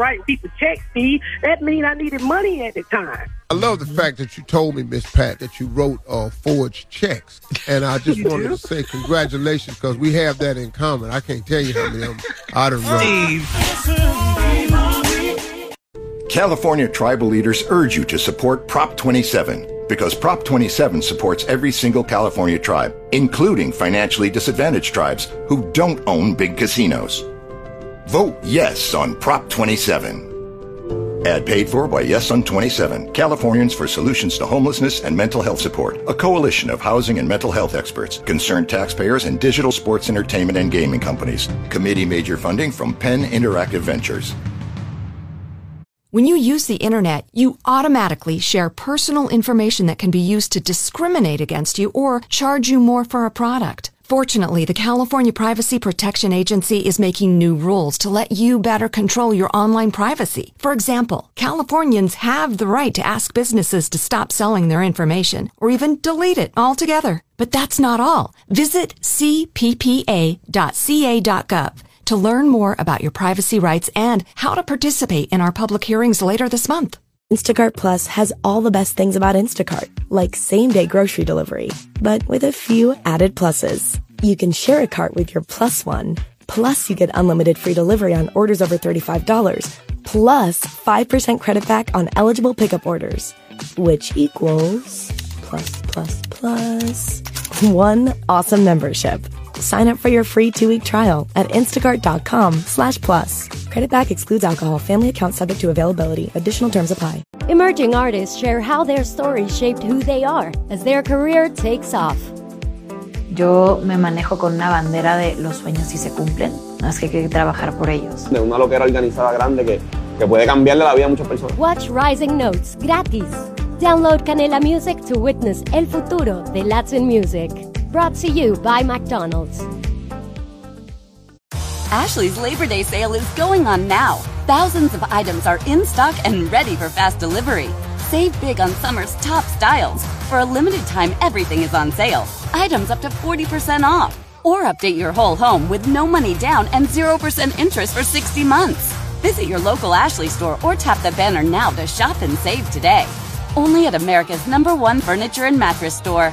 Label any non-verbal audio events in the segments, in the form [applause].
write people checks, Steve. That mean I needed money at the time. I love the fact that you told me, Miss Pat, that you wrote uh, forged checks, and I just [laughs] wanted to say congratulations because we have that in common. I can't tell you how many of them I done wrote. California tribal leaders urge you to support Prop 27 because Prop 27 supports every single California tribe, including financially disadvantaged tribes who don't own big casinos. Vote yes on Prop 27. Ad paid for by Yes on 27, Californians for Solutions to Homelessness and Mental Health Support, a coalition of housing and mental health experts, concerned taxpayers, and digital sports entertainment and gaming companies. Committee major funding from Penn Interactive Ventures. When you use the internet, you automatically share personal information that can be used to discriminate against you or charge you more for a product. Fortunately, the California Privacy Protection Agency is making new rules to let you better control your online privacy. For example, Californians have the right to ask businesses to stop selling their information or even delete it altogether. But that's not all. Visit cppa.ca.gov to learn more about your privacy rights and how to participate in our public hearings later this month. Instacart Plus has all the best things about Instacart, like same day grocery delivery, but with a few added pluses. You can share a cart with your plus one, plus you get unlimited free delivery on orders over $35, plus 5% credit back on eligible pickup orders, which equals plus, plus, plus one awesome membership. Sign up for your free two-week trial at instacart.com slash plus. Credit back excludes alcohol. Family account subject to availability. Additional terms apply. Emerging artists share how their stories shaped who they are as their career takes off. Yo me manejo con una bandera de los sueños si se cumplen, es que hay que trabajar por ellos. De una loquera organizada grande que, que puede cambiarle la vida a muchas personas. Watch Rising Notes gratis. Download Canela Music to witness el futuro de Latin music. Brought to you by McDonald's. Ashley's Labor Day sale is going on now. Thousands of items are in stock and ready for fast delivery. Save big on summer's top styles. For a limited time, everything is on sale. Items up to 40% off. Or update your whole home with no money down and 0% interest for 60 months. Visit your local Ashley store or tap the banner now to shop and save today. Only at America's number one furniture and mattress store,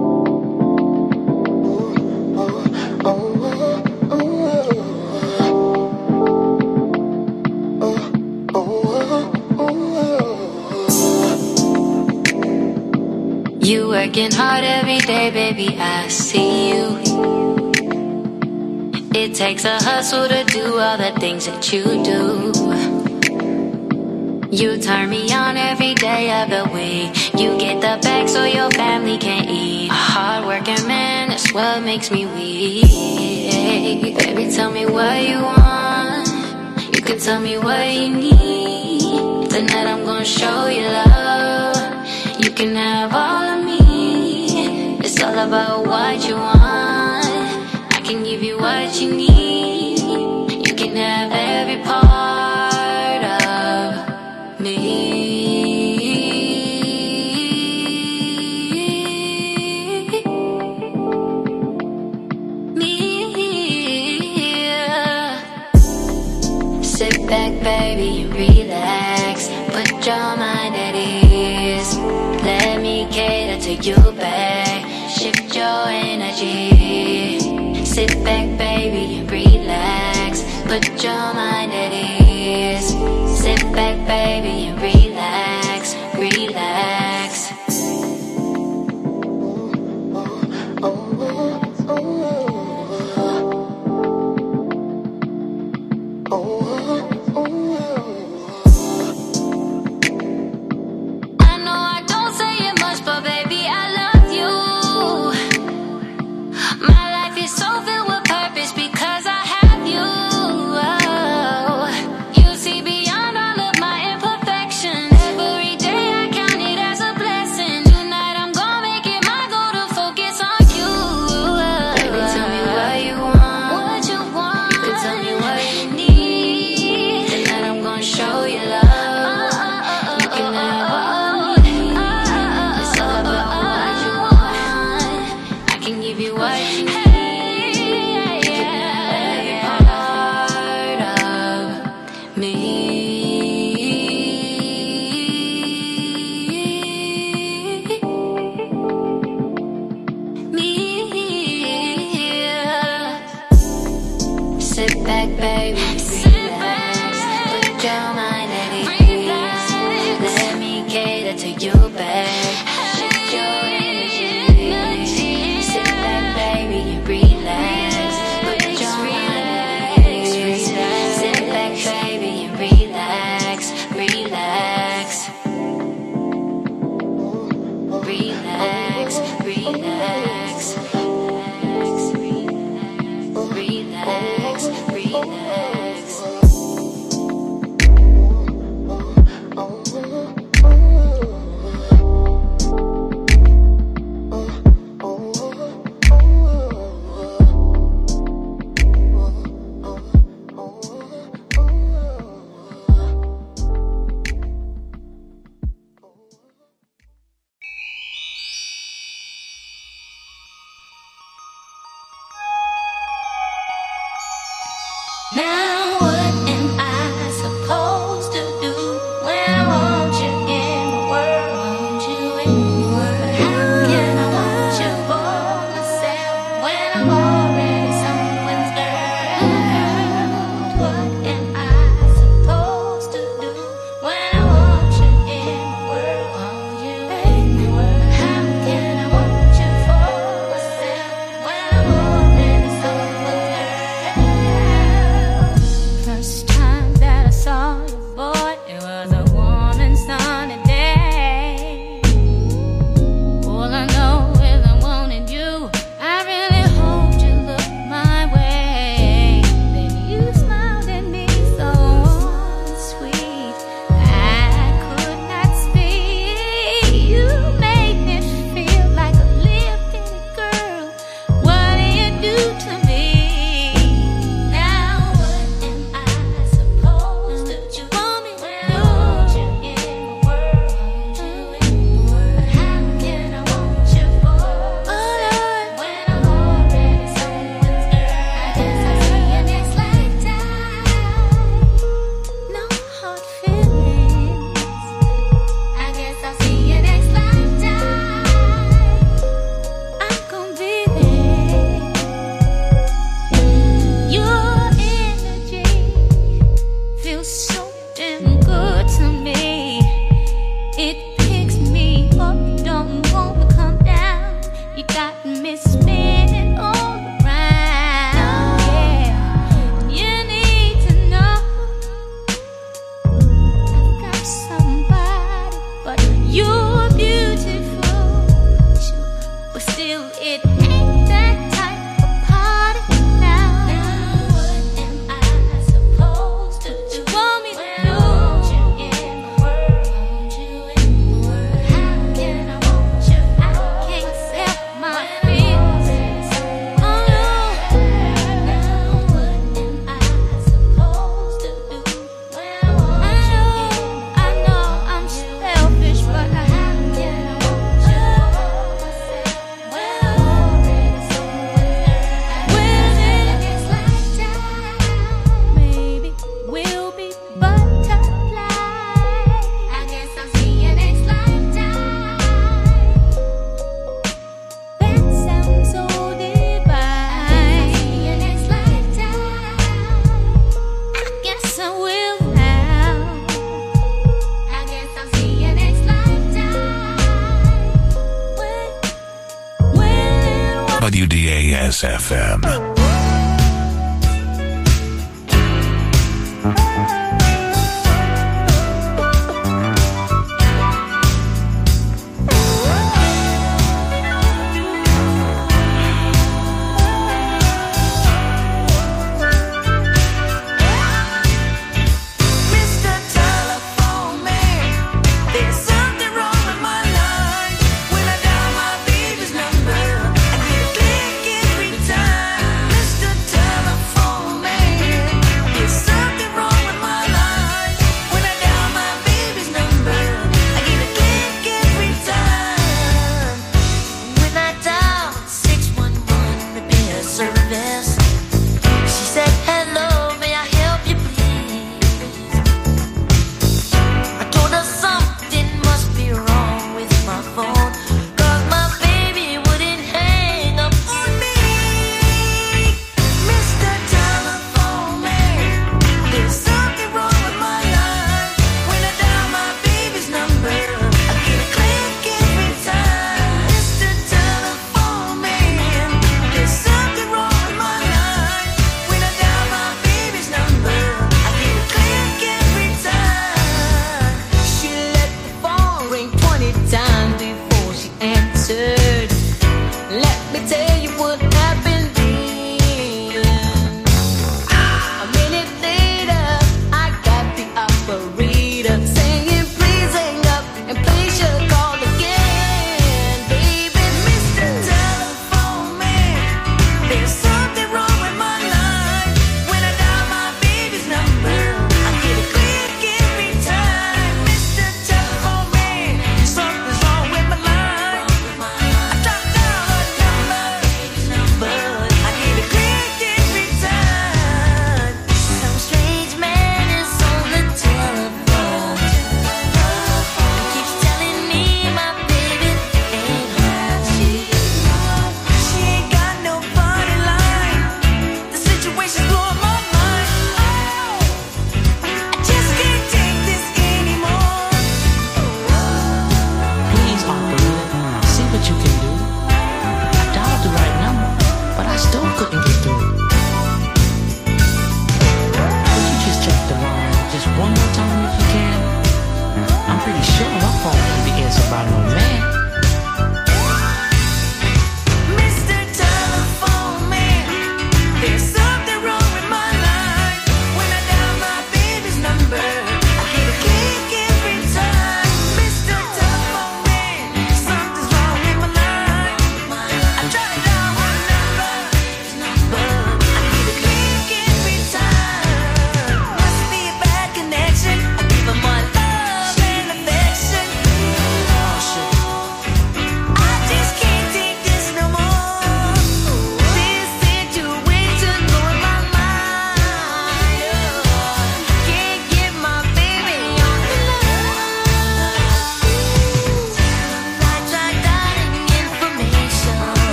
Working hard every day, baby, I see you. It takes a hustle to do all the things that you do. You turn me on every day of the week. You get the bag so your family can eat. A hard working man, that's what makes me weak. Baby, tell me what you want. You can tell me what you need. Tonight I'm gonna show you love. You can have all of me. All about what you want. I can give you what you need.